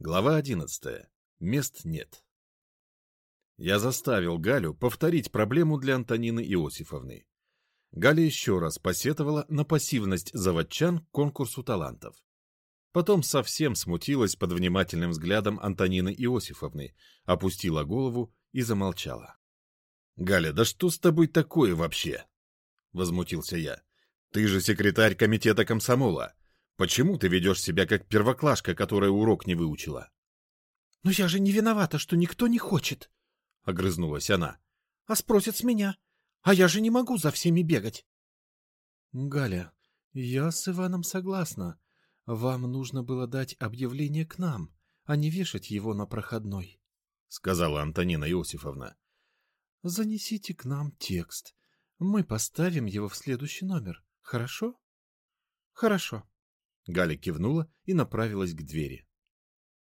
Глава одиннадцатая. Мест нет. Я заставил Галю повторить проблему для Антонины Иосифовны. Галя еще раз посетовала на пассивность заводчан к конкурсу талантов. Потом совсем смутилась под внимательным взглядом Антонины Иосифовны, опустила голову и замолчала. — Галя, да что с тобой такое вообще? — возмутился я. — Ты же секретарь комитета комсомола. Почему ты ведешь себя как первоклашка, которая урок не выучила? — Но я же не виновата, что никто не хочет, — огрызнулась она. — А спросят с меня. А я же не могу за всеми бегать. — Галя, я с Иваном согласна. Вам нужно было дать объявление к нам, а не вешать его на проходной, — сказала Антонина Иосифовна. — Занесите к нам текст. Мы поставим его в следующий номер. Хорошо? — Хорошо. Галя кивнула и направилась к двери.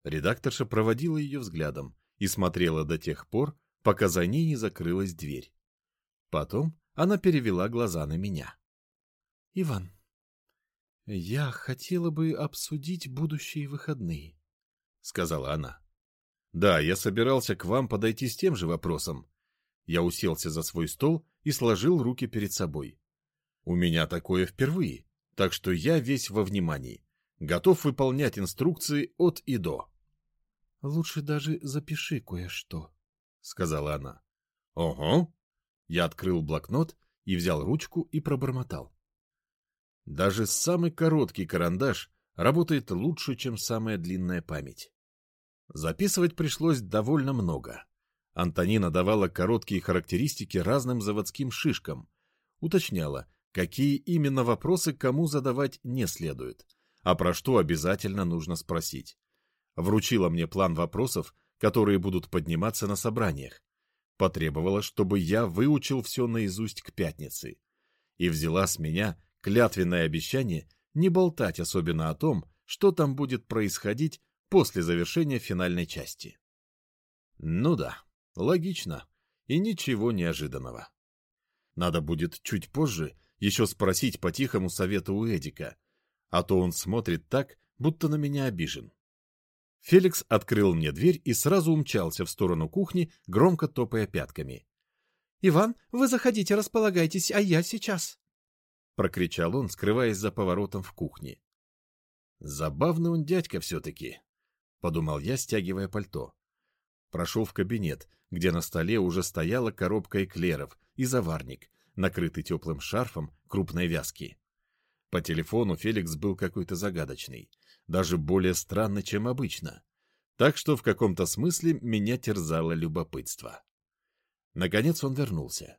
Редакторша проводила ее взглядом и смотрела до тех пор, пока за ней не закрылась дверь. Потом она перевела глаза на меня. — Иван, я хотела бы обсудить будущие выходные, — сказала она. — Да, я собирался к вам подойти с тем же вопросом. Я уселся за свой стол и сложил руки перед собой. У меня такое впервые так что я весь во внимании, готов выполнять инструкции от и до. — Лучше даже запиши кое-что, — сказала она. — Ого! Я открыл блокнот и взял ручку и пробормотал. Даже самый короткий карандаш работает лучше, чем самая длинная память. Записывать пришлось довольно много. Антонина давала короткие характеристики разным заводским шишкам, уточняла, какие именно вопросы кому задавать не следует, а про что обязательно нужно спросить. Вручила мне план вопросов, которые будут подниматься на собраниях. Потребовала, чтобы я выучил все наизусть к пятнице. И взяла с меня клятвенное обещание не болтать особенно о том, что там будет происходить после завершения финальной части. Ну да, логично и ничего неожиданного. Надо будет чуть позже еще спросить по-тихому совета у Эдика, а то он смотрит так, будто на меня обижен. Феликс открыл мне дверь и сразу умчался в сторону кухни, громко топая пятками. — Иван, вы заходите, располагайтесь, а я сейчас. — прокричал он, скрываясь за поворотом в кухне. — Забавный он дядька все-таки, — подумал я, стягивая пальто. Прошел в кабинет, где на столе уже стояла коробка эклеров и заварник, накрытый теплым шарфом крупной вязки. По телефону Феликс был какой-то загадочный, даже более странный, чем обычно. Так что в каком-то смысле меня терзало любопытство. Наконец он вернулся.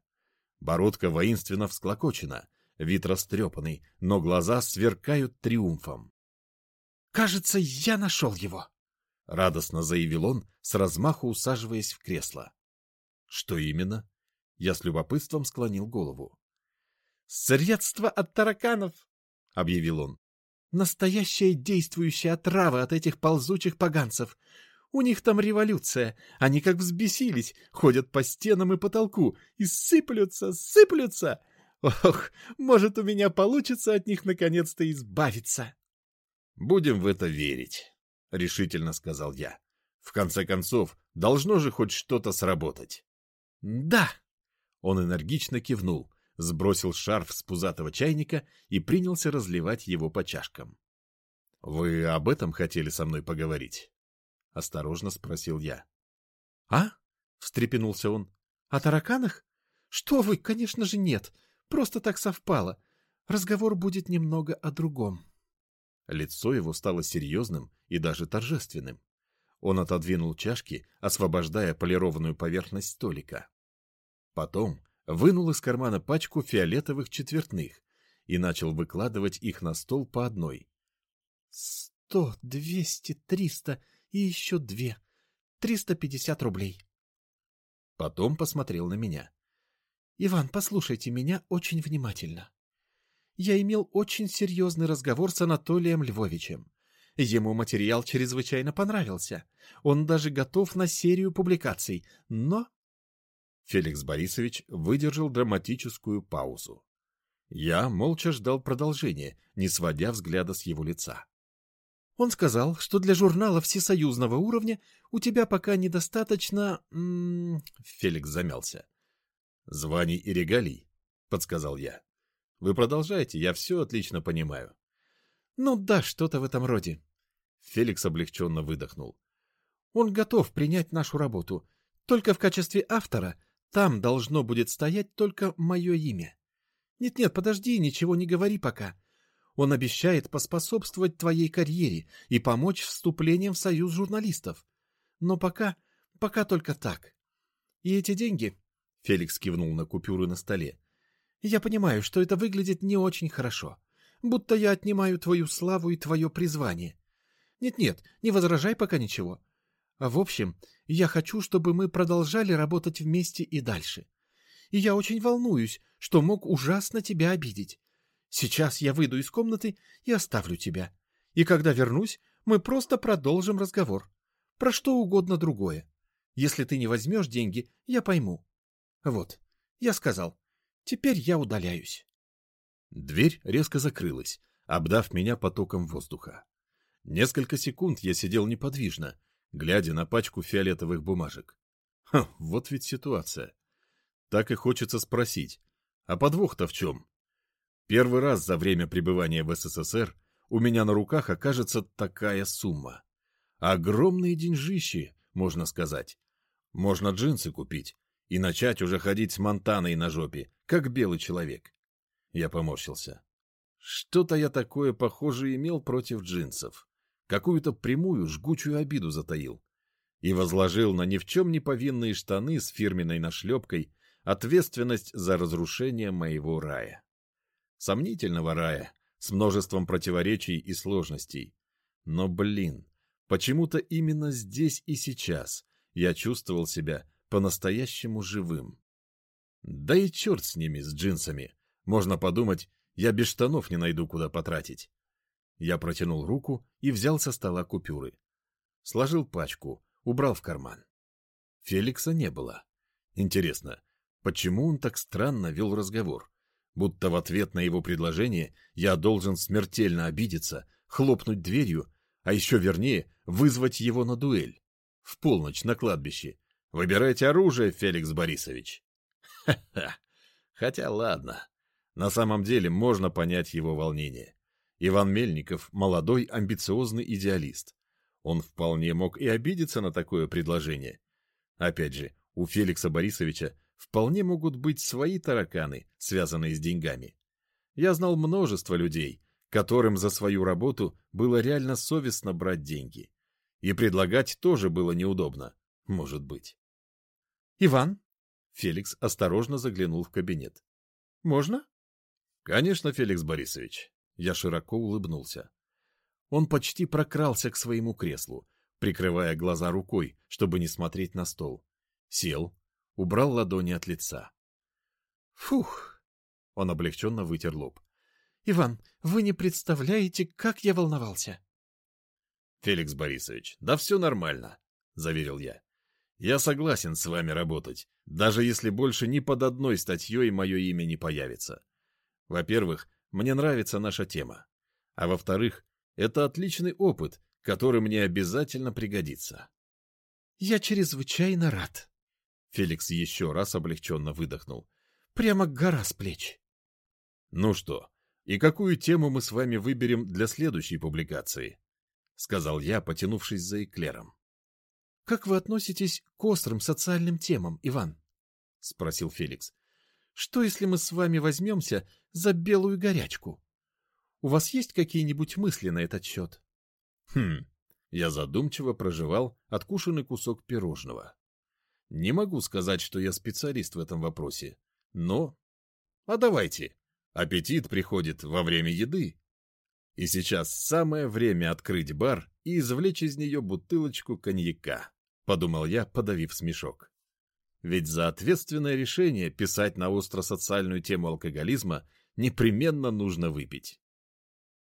Бородка воинственно всклокочена, вид растрепанный, но глаза сверкают триумфом. «Кажется, я нашел его!» — радостно заявил он, с размаху усаживаясь в кресло. «Что именно?» Я с любопытством склонил голову. «Средство от тараканов!» — объявил он. «Настоящая действующая отрава от этих ползучих поганцев. У них там революция. Они как взбесились, ходят по стенам и потолку и сыплются, сыплются. Ох, может, у меня получится от них наконец-то избавиться!» «Будем в это верить», — решительно сказал я. «В конце концов, должно же хоть что-то сработать». «Да», он энергично кивнул, сбросил шарф с пузатого чайника и принялся разливать его по чашкам. — Вы об этом хотели со мной поговорить? — осторожно спросил я. — А? — встрепенулся он. — О тараканах? Что вы, конечно же, нет. Просто так совпало. Разговор будет немного о другом. Лицо его стало серьезным и даже торжественным. Он отодвинул чашки, освобождая полированную поверхность столика. Потом вынул из кармана пачку фиолетовых четвертных и начал выкладывать их на стол по одной. «Сто, двести, триста и еще две. Триста пятьдесят рублей». Потом посмотрел на меня. «Иван, послушайте меня очень внимательно. Я имел очень серьезный разговор с Анатолием Львовичем. Ему материал чрезвычайно понравился. Он даже готов на серию публикаций, но Феликс Борисович выдержал драматическую паузу. Я молча ждал продолжения, не сводя взгляда с его лица. Он сказал, что для журнала всесоюзного уровня у тебя пока недостаточно... М -м... Феликс замялся. «Званий и регалий», — подсказал я. «Вы продолжайте, я все отлично понимаю». «Ну да, что-то в этом роде». Феликс облегченно выдохнул. «Он готов принять нашу работу. Только в качестве автора там должно будет стоять только мое имя. Нет-нет, подожди, ничего не говори пока. Он обещает поспособствовать твоей карьере и помочь вступлением в союз журналистов. Но пока, пока только так. И эти деньги Феликс кивнул на купюры на столе. «Я понимаю, что это выглядит не очень хорошо. Будто я отнимаю твою славу и твое призвание. Нет-нет, не возражай пока ничего. А в общем, я хочу, чтобы мы продолжали работать вместе и дальше. И я очень волнуюсь, что мог ужасно тебя обидеть. Сейчас я выйду из комнаты и оставлю тебя. И когда вернусь, мы просто продолжим разговор. Про что угодно другое. Если ты не возьмешь деньги, я пойму. Вот, я сказал. Теперь я удаляюсь. Дверь резко закрылась, обдав меня потоком воздуха. Несколько секунд я сидел неподвижно, глядя на пачку фиолетовых бумажек. Ха, вот ведь ситуация. Так и хочется спросить, а подвох-то в чем? Первый раз за время пребывания в СССР у меня на руках окажется такая сумма. Огромные деньжищи, можно сказать. Можно джинсы купить, и начать уже ходить с Монтаной на жопе, как белый человек. Я поморщился. Что-то я такое похоже имел против джинсов. Какую-то прямую жгучую обиду затаил. И возложил на ни в чем не повинные штаны с фирменной нашлепкой ответственность за разрушение моего рая. Сомнительного рая, с множеством противоречий и сложностей. Но, блин, почему-то именно здесь и сейчас я чувствовал себя по-настоящему живым. Да и черт с ними, с джинсами. Можно подумать, я без штанов не найду, куда потратить. Я протянул руку и взял со стола купюры. Сложил пачку, убрал в карман. Феликса не было. Интересно, почему он так странно вел разговор? Будто в ответ на его предложение я должен смертельно обидеться, хлопнуть дверью, а еще вернее вызвать его на дуэль. В полночь на кладбище, Выбирайте оружие, Феликс Борисович. Ха-ха. Хотя ладно. На самом деле можно понять его волнение. Иван Мельников – молодой, амбициозный идеалист. Он вполне мог и обидеться на такое предложение. Опять же, у Феликса Борисовича вполне могут быть свои тараканы, связанные с деньгами. Я знал множество людей, которым за свою работу было реально совестно брать деньги. И предлагать тоже было неудобно, может быть. «Иван?» Феликс осторожно заглянул в кабинет. «Можно?» «Конечно, Феликс Борисович». Я широко улыбнулся. Он почти прокрался к своему креслу, прикрывая глаза рукой, чтобы не смотреть на стол. Сел, убрал ладони от лица. «Фух!» Он облегченно вытер лоб. «Иван, вы не представляете, как я волновался!» «Феликс Борисович, да все нормально», — заверил я. Я согласен с вами работать, даже если больше ни под одной статьей мое имя не появится. Во-первых, мне нравится наша тема. А во-вторых, это отличный опыт, который мне обязательно пригодится. Я чрезвычайно рад. Феликс еще раз облегченно выдохнул. Прямо гора с плеч. Ну что, и какую тему мы с вами выберем для следующей публикации? Сказал я, потянувшись за эклером. — Как вы относитесь к острым социальным темам, Иван? — спросил Феликс. — Что, если мы с вами возьмемся за белую горячку? У вас есть какие-нибудь мысли на этот счет? — Хм, я задумчиво проживал откушенный кусок пирожного. Не могу сказать, что я специалист в этом вопросе, но... А давайте. Аппетит приходит во время еды. И сейчас самое время открыть бар и извлечь из нее бутылочку коньяка. — подумал я, подавив смешок. Ведь за ответственное решение писать на остро-социальную тему алкоголизма непременно нужно выпить.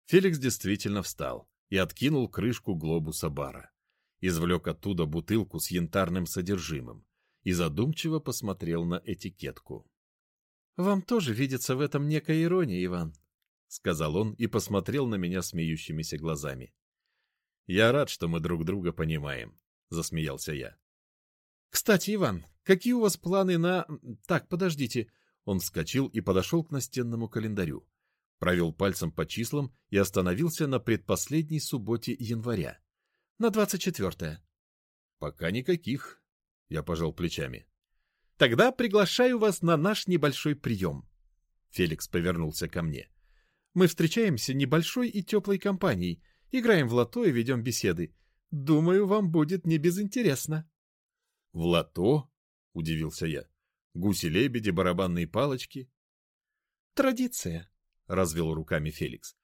Феликс действительно встал и откинул крышку глобуса бара. Извлек оттуда бутылку с янтарным содержимым и задумчиво посмотрел на этикетку. — Вам тоже видится в этом некая ирония, Иван, — сказал он и посмотрел на меня смеющимися глазами. Я рад, что мы друг друга понимаем, засмеялся я. Кстати, Иван, какие у вас планы на... Так, подождите. Он вскочил и подошел к настенному календарю. Провел пальцем по числам и остановился на предпоследней субботе января. На двадцать четвертое. Пока никаких, я пожал плечами. Тогда приглашаю вас на наш небольшой прием. Феликс повернулся ко мне. Мы встречаемся небольшой и теплой компанией, играем в лото и ведем беседы. Думаю, вам будет не безинтересно. — В лото? — удивился я. — Гуси-лебеди, барабанные палочки? — Традиция, — развел руками Феликс.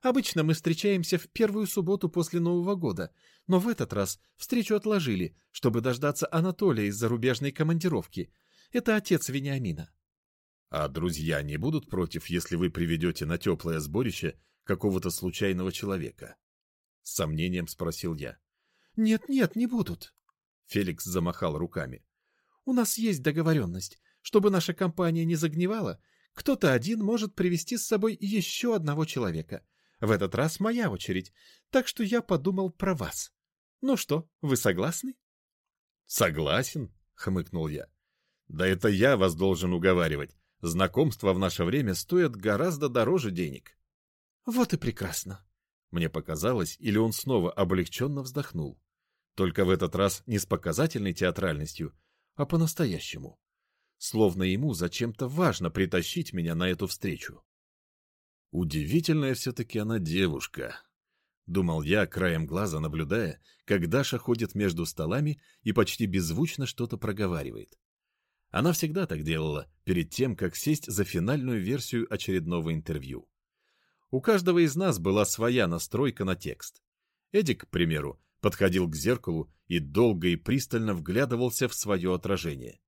Обычно мы встречаемся в первую субботу после Нового года, но в этот раз встречу отложили, чтобы дождаться Анатолия из зарубежной командировки. Это отец Вениамина. А друзья не будут против, если вы приведете на теплое сборище какого-то случайного человека? С сомнением спросил я. Нет-нет, не будут. Феликс замахал руками. У нас есть договоренность. Чтобы наша компания не загнивала, кто-то один может привести с собой еще одного человека. В этот раз моя очередь, так что я подумал про вас. Ну что, вы согласны? Согласен, хмыкнул я. Да это я вас должен уговаривать. Знакомства в наше время стоят гораздо дороже денег. Вот и прекрасно. Мне показалось, или он снова облегченно вздохнул. Только в этот раз не с показательной театральностью, а по-настоящему. Словно ему зачем-то важно притащить меня на эту встречу. Удивительная все-таки она девушка. Думал я, краем глаза наблюдая, как Даша ходит между столами и почти беззвучно что-то проговаривает. Она всегда так делала, перед тем, как сесть за финальную версию очередного интервью. У каждого из нас была своя настройка на текст. Эдик, к примеру, подходил к зеркалу и долго и пристально вглядывался в свое отражение.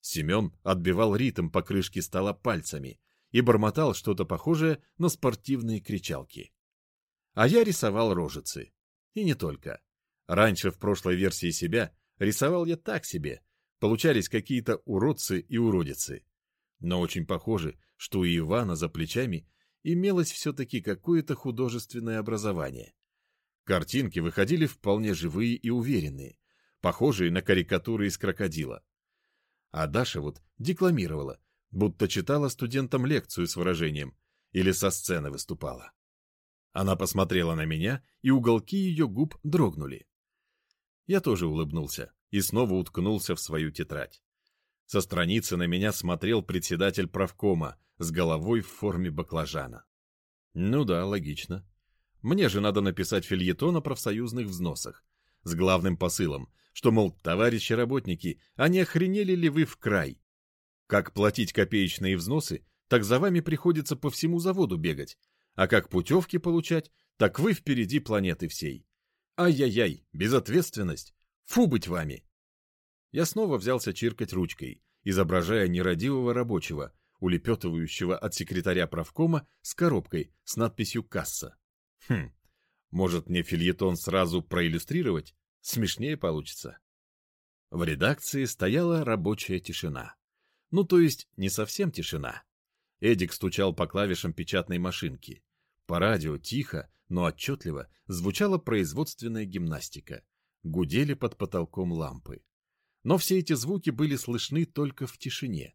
Семен отбивал ритм по крышке стола пальцами и бормотал что-то похожее на спортивные кричалки. А я рисовал рожицы. И не только. Раньше в прошлой версии себя рисовал я так себе, Получались какие-то уродцы и уродицы. Но очень похоже, что у Ивана за плечами имелось все-таки какое-то художественное образование. Картинки выходили вполне живые и уверенные, похожие на карикатуры из крокодила. А Даша вот декламировала, будто читала студентам лекцию с выражением или со сцены выступала. Она посмотрела на меня, и уголки ее губ дрогнули. Я тоже улыбнулся и снова уткнулся в свою тетрадь. Со страницы на меня смотрел председатель правкома с головой в форме баклажана. Ну да, логично. Мне же надо написать фильетон о профсоюзных взносах с главным посылом, что, мол, товарищи работники, а не охренели ли вы в край? Как платить копеечные взносы, так за вами приходится по всему заводу бегать, а как путевки получать, так вы впереди планеты всей. Ай-яй-яй, безответственность. Фу быть вами! Я снова взялся чиркать ручкой, изображая нерадивого рабочего, улепетывающего от секретаря правкома с коробкой с надписью «Касса». Хм, может мне фильетон сразу проиллюстрировать? Смешнее получится. В редакции стояла рабочая тишина. Ну, то есть, не совсем тишина. Эдик стучал по клавишам печатной машинки. По радио тихо, но отчетливо звучала производственная гимнастика гудели под потолком лампы. Но все эти звуки были слышны только в тишине.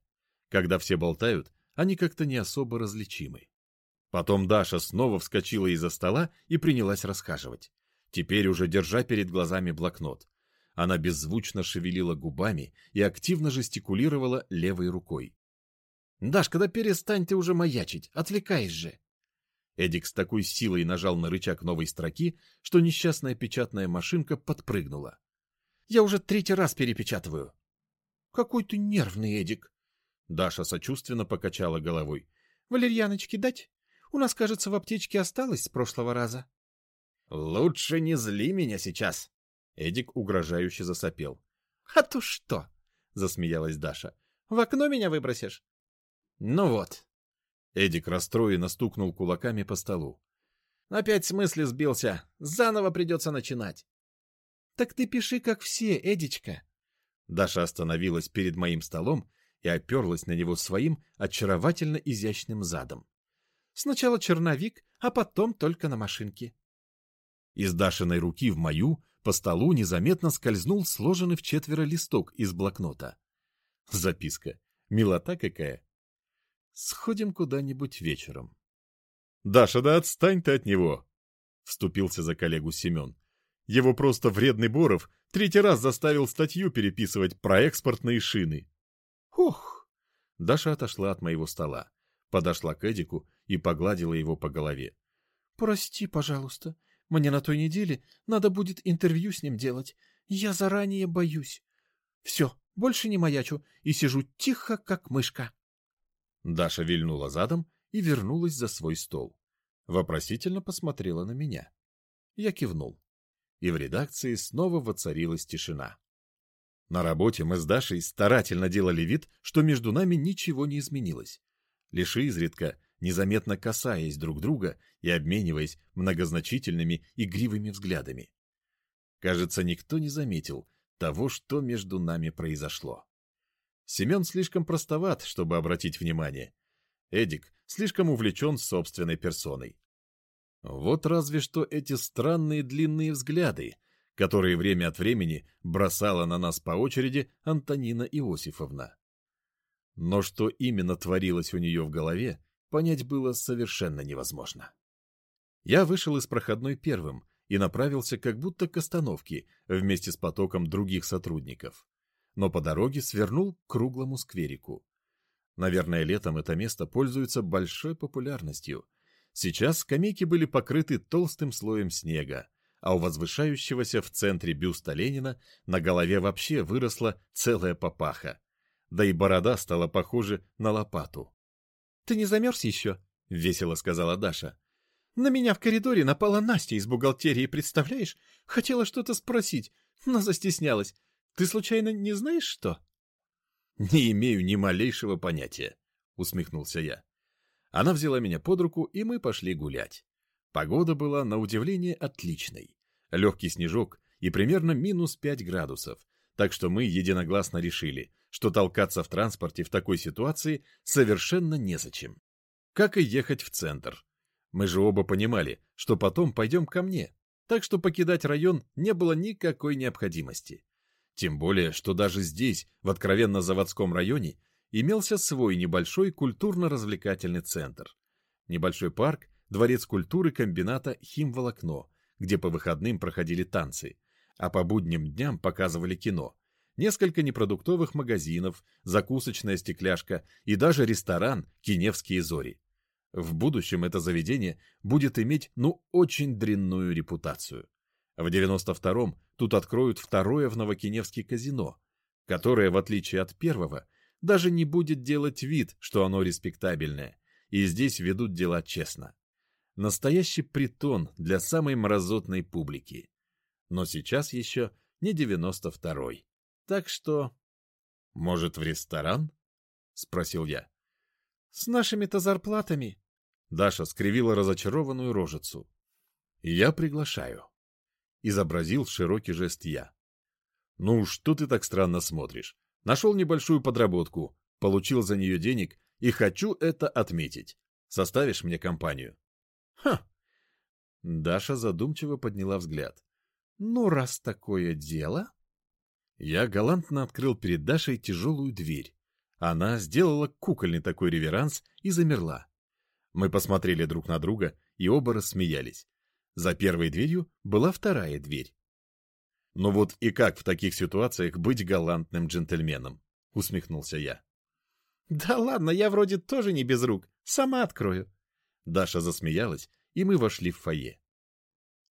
Когда все болтают, они как-то не особо различимы. Потом Даша снова вскочила из-за стола и принялась расхаживать. Теперь уже держа перед глазами блокнот. Она беззвучно шевелила губами и активно жестикулировала левой рукой. — Дашка, да перестань ты уже маячить, отвлекаешь же! Эдик с такой силой нажал на рычаг новой строки, что несчастная печатная машинка подпрыгнула. «Я уже третий раз перепечатываю». «Какой ты нервный, Эдик!» Даша сочувственно покачала головой. «Валерьяночки дать? У нас, кажется, в аптечке осталось с прошлого раза». «Лучше не зли меня сейчас!» Эдик угрожающе засопел. «А то что?» — засмеялась Даша. «В окно меня выбросишь?» «Ну вот, Эдик расстроенно стукнул кулаками по столу. «Опять с мысли сбился. Заново придется начинать». «Так ты пиши, как все, Эдичка». Даша остановилась перед моим столом и оперлась на него своим очаровательно изящным задом. «Сначала черновик, а потом только на машинке». Из Дашиной руки в мою по столу незаметно скользнул сложенный в четверо листок из блокнота. Записка. Милота какая. Сходим куда-нибудь вечером. «Даша, да отстань ты от него!» — вступился за коллегу Семен. Его просто вредный Боров третий раз заставил статью переписывать про экспортные шины. «Ух!» Даша отошла от моего стола, подошла к Эдику и погладила его по голове. «Прости, пожалуйста. Мне на той неделе надо будет интервью с ним делать. Я заранее боюсь. Все, больше не маячу и сижу тихо, как мышка». Даша вильнула задом и вернулась за свой стол. Вопросительно посмотрела на меня. Я кивнул и в редакции снова воцарилась тишина. На работе мы с Дашей старательно делали вид, что между нами ничего не изменилось. Лишь изредка, незаметно касаясь друг друга и обмениваясь многозначительными игривыми взглядами. Кажется, никто не заметил того, что между нами произошло. Семен слишком простоват, чтобы обратить внимание. Эдик слишком увлечен собственной персоной. Вот разве что эти странные длинные взгляды, которые время от времени бросала на нас по очереди Антонина Иосифовна. Но что именно творилось у нее в голове, понять было совершенно невозможно. Я вышел из проходной первым и направился как будто к остановке вместе с потоком других сотрудников. Но по дороге свернул к круглому скверику. Наверное, летом это место пользуется большой популярностью, Сейчас скамейки были покрыты толстым слоем снега, а у возвышающегося в центре бюста Ленина на голове вообще выросла целая папаха. Да и борода стала похожа на лопату. — Ты не замерз еще? — весело сказала Даша. — На меня в коридоре напала Настя из бухгалтерии, представляешь? Хотела что-то спросить, но застеснялась. Ты случайно не знаешь что? — Не имею ни малейшего понятия, — усмехнулся я. Она взяла меня под руку, и мы пошли гулять. Погода была, на удивление, отличной. Легкий снежок и примерно минус 5 градусов, так что мы единогласно решили, что толкаться в транспорте в такой ситуации совершенно незачем. Как и ехать в центр. Мы же оба понимали, что потом пойдем ко мне, так что покидать район не было никакой необходимости. Тем более, что даже здесь, в откровенно заводском районе, имелся свой небольшой культурно-развлекательный центр. Небольшой парк, дворец культуры комбината «Химволокно», где по выходным проходили танцы, а по будним дням показывали кино. Несколько непродуктовых магазинов, закусочная стекляшка и даже ресторан «Киневские зори». В будущем это заведение будет иметь, ну, очень дрянную репутацию. В 92-м тут откроют второе в Новокиневске казино, которое, в отличие от первого, даже не будет делать вид, что оно респектабельное, и здесь ведут дела честно. Настоящий притон для самой мразотной публики. Но сейчас еще не 92-й. Так что... Может, в ресторан? Спросил я. С нашими-то зарплатами. Даша скривила разочарованную рожицу. Я приглашаю. Изобразил широкий жест я. Ну, что ты так странно смотришь? Нашел небольшую подработку, получил за нее денег и хочу это отметить. Составишь мне компанию? Ха! Даша задумчиво подняла взгляд. Ну, раз такое дело... Я галантно открыл перед Дашей тяжелую дверь. Она сделала кукольный такой реверанс и замерла. Мы посмотрели друг на друга и оба рассмеялись. За первой дверью была вторая дверь. «Ну вот и как в таких ситуациях быть галантным джентльменом?» — усмехнулся я. «Да ладно, я вроде тоже не без рук. Сама открою». Даша засмеялась, и мы вошли в фойе.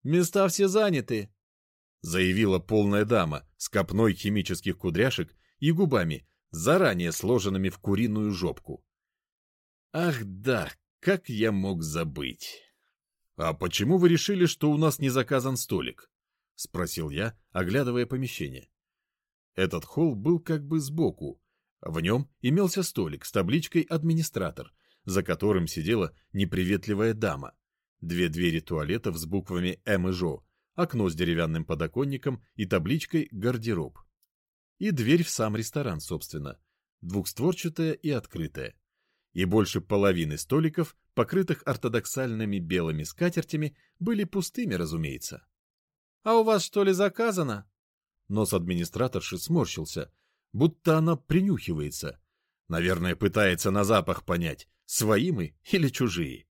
«Места все заняты», — заявила полная дама с копной химических кудряшек и губами, заранее сложенными в куриную жопку. «Ах да, как я мог забыть!» «А почему вы решили, что у нас не заказан столик?» — спросил я, оглядывая помещение. Этот холл был как бы сбоку. В нем имелся столик с табличкой «Администратор», за которым сидела неприветливая дама. Две двери туалетов с буквами «М» и «Жо», окно с деревянным подоконником и табличкой «Гардероб». И дверь в сам ресторан, собственно, двухстворчатая и открытая. И больше половины столиков, покрытых ортодоксальными белыми скатертями, были пустыми, разумеется. А у вас что ли заказано? Нос администраторши сморщился, будто она принюхивается. Наверное, пытается на запах понять, свои мы или чужие.